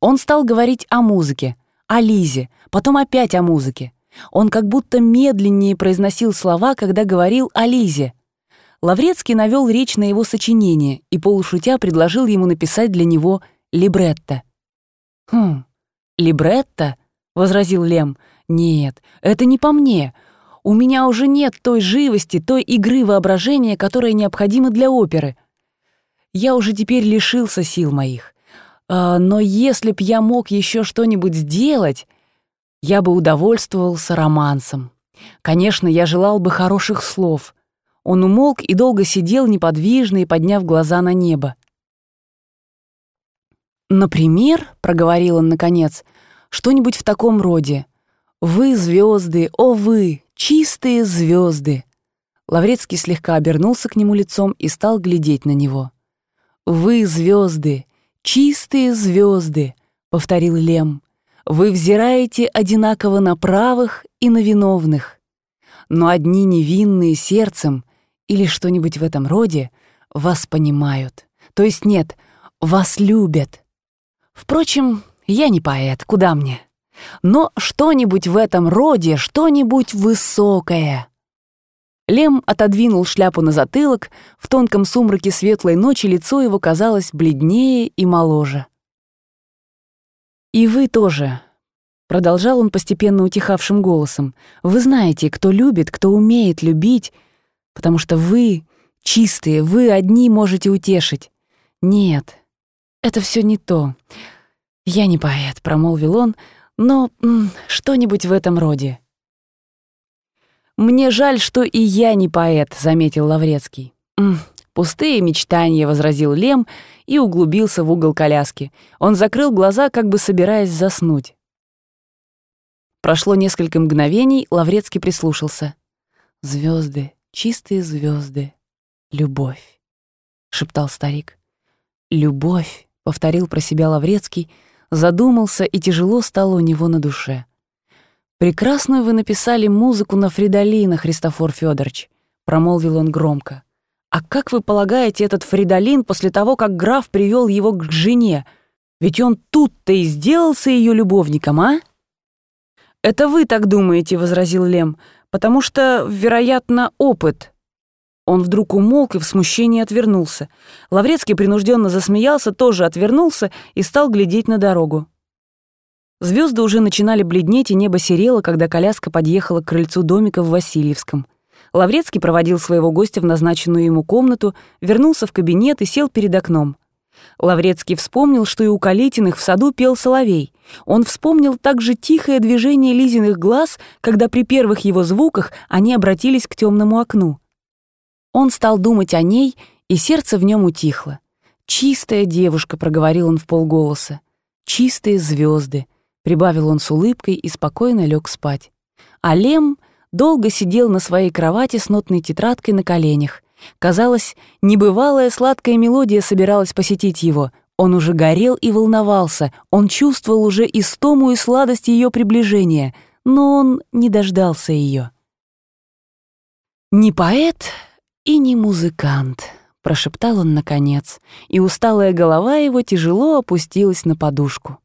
Он стал говорить о музыке, о Лизе, потом опять о музыке. Он как будто медленнее произносил слова, когда говорил о Лизе. Лаврецкий навел речь на его сочинение и полушутя предложил ему написать для него либретто. «Хм, либретто?» — возразил Лем. «Нет, это не по мне. У меня уже нет той живости, той игры воображения, которая необходима для оперы. Я уже теперь лишился сил моих. А, но если б я мог еще что-нибудь сделать, я бы удовольствовался романсом. Конечно, я желал бы хороших слов. Он умолк и долго сидел неподвижно и подняв глаза на небо. «Например, — проговорил он наконец, — что-нибудь в таком роде. Вы звезды, о вы, чистые звезды. Лаврецкий слегка обернулся к нему лицом и стал глядеть на него. «Вы звезды, чистые звезды, повторил Лем. «Вы взираете одинаково на правых и на виновных. Но одни невинные сердцем или что-нибудь в этом роде вас понимают. То есть нет, вас любят. Впрочем, я не поэт, куда мне? Но что-нибудь в этом роде, что-нибудь высокое. Лем отодвинул шляпу на затылок, в тонком сумраке светлой ночи лицо его казалось бледнее и моложе. «И вы тоже», — продолжал он постепенно утихавшим голосом, «вы знаете, кто любит, кто умеет любить, потому что вы, чистые, вы одни можете утешить. Нет, это все не то. Я не поэт», — промолвил он, «но что-нибудь в этом роде». «Мне жаль, что и я не поэт», — заметил Лаврецкий. «Пустые мечтания», — возразил Лем и углубился в угол коляски. Он закрыл глаза, как бы собираясь заснуть. Прошло несколько мгновений, Лаврецкий прислушался. Звезды, чистые звезды, любовь», — шептал старик. «Любовь», — повторил про себя Лаврецкий, задумался, и тяжело стало у него на душе. «Прекрасную вы написали музыку на Фридолина, Христофор Федорович», — промолвил он громко. «А как вы полагаете этот Фридолин после того, как граф привел его к жене? Ведь он тут-то и сделался ее любовником, а?» «Это вы так думаете», — возразил Лем, «потому что, вероятно, опыт». Он вдруг умолк и в смущении отвернулся. Лаврецкий принужденно засмеялся, тоже отвернулся и стал глядеть на дорогу. Звезды уже начинали бледнеть, и небо серело, когда коляска подъехала к крыльцу домика в Васильевском. Лаврецкий проводил своего гостя в назначенную ему комнату, вернулся в кабинет и сел перед окном. Лаврецкий вспомнил, что и у Калитиных в саду пел соловей. Он вспомнил также тихое движение Лизиных глаз, когда при первых его звуках они обратились к темному окну. Он стал думать о ней, и сердце в нем утихло. «Чистая девушка», — проговорил он в полголоса. «Чистые звезды, прибавил он с улыбкой и спокойно лег спать. А Лем долго сидел на своей кровати с нотной тетрадкой на коленях. Казалось, небывалая сладкая мелодия собиралась посетить его. Он уже горел и волновался, он чувствовал уже истому и сладость ее приближения, но он не дождался ее. «Не поэт и не музыкант», — прошептал он наконец, и усталая голова его тяжело опустилась на подушку.